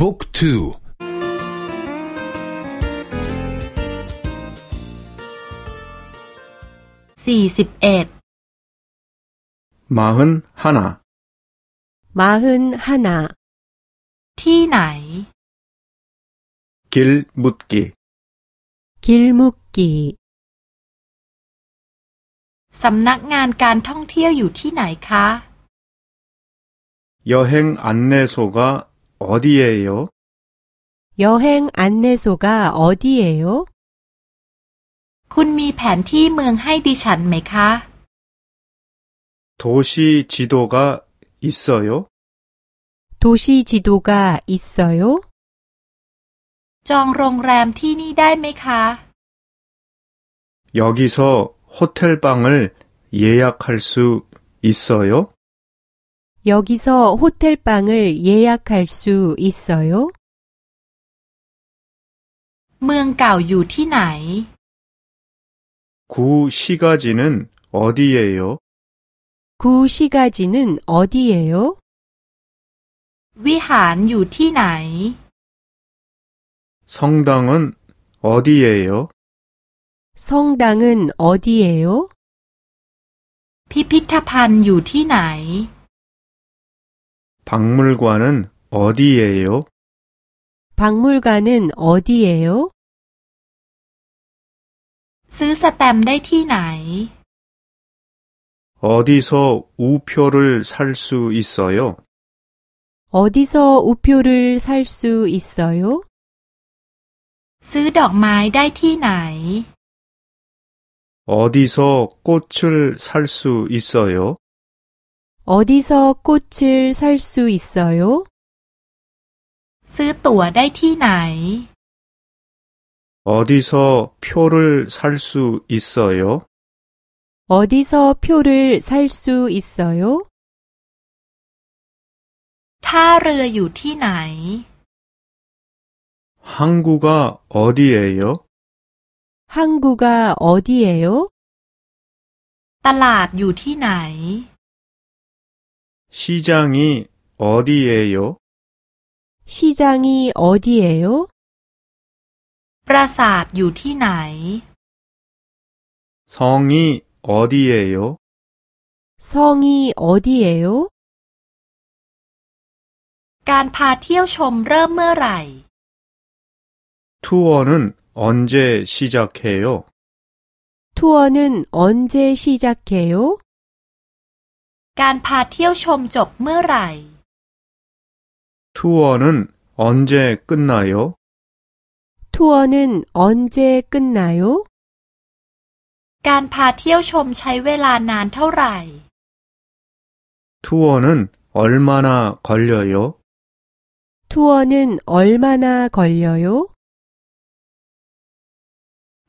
บุ๊กทูสี่สิบเอ็ดมาหนฮานามาหนฮานาที่ไหนกิลมุดกีกิลมุกกีสำนักงานการท่องเที่ยวอยู่ที่ไหนคะ 여행안내소가 어디예요여행안내소가어디예요คุณมีแผนที่เมืองให้ดิฉันไหมคะ도시지도가있어요도시지도가있어요จองโรงแรมที่นี่ได้ไหมคะ 여기서 호텔방을 예약할 수 있어요? 여기서 호텔방을 예약할 수 있어요? เมืองเก่าอยู่ที่ไหน 구시가지는 어디예요? 구시가지는 어디예요? วิหารอยู่ที่ไหน 성당은 어디예요? 성당은 어디예요? พิพิธภัณฑ์อยู่ที่ไหน 박물관은 어디예요? 박물관은 어디예요? ซื้อสแตมป์ได้ที่ไหน 어디서 우표를 살 수 있어요? 어디서 우표를 살 수 있어요? ซื้อดอกไม้ได้ที่ไหน 어디서 꽃을 살 수 있어요? 어디서 꽃을 살 수 있어요? ซื้อตั๋วได้ที่ไหน 어디서 표를 살 수 있어요? 어디서 표를 살 수 있어요? ท่าเรืออยู่ที่ไหน 항구가 어디예요? 항구가 어디예요? ตลาดอยู่ที่ไหน 시장이 어디예요? 시장이 어디예요? ปราสาทอยู่ที่ไหน 성이 어디예요? 성이 어디예요? การพาเที่ยวชมเริ่มเมื่อไหร่ 투어는 언제 시작해요? 투어는 언제 시작해요? การพาเที่ยวชมจบเมื่อไหร่ 투어는 언제 끝나요? 투어는 언제 끝나요? การพาเที่ยวชมใช้เวลานานเท่าไหร่ 투어는 얼마나 걸려요? 투어는 얼마나 걸려요?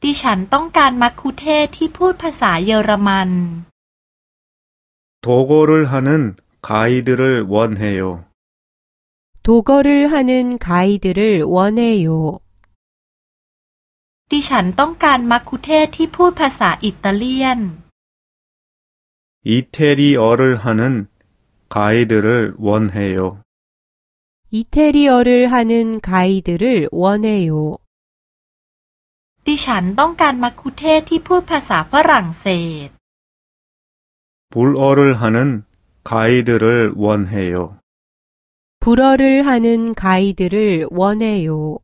ดิฉันต้องการมัคคุเทศก์ที่พูดภาษาเยอรมัน 도거를 하는 가이드를 원해요. 도거를 하는 가이드를 원해요. ดิฉันต้องการมัคคุเทศก์ที่พูดภาษาอิตาเลียน 이태리어를 하는 가이드를 원해요. 이태리어를 하는 가이드를 원해요. ดิฉันต้องการมัคคุเทศก์ที่พูดภาษาฝรั่งเศส 불어를 하는 가이드를 원해요. 불어를 하는 가이드를 원해요.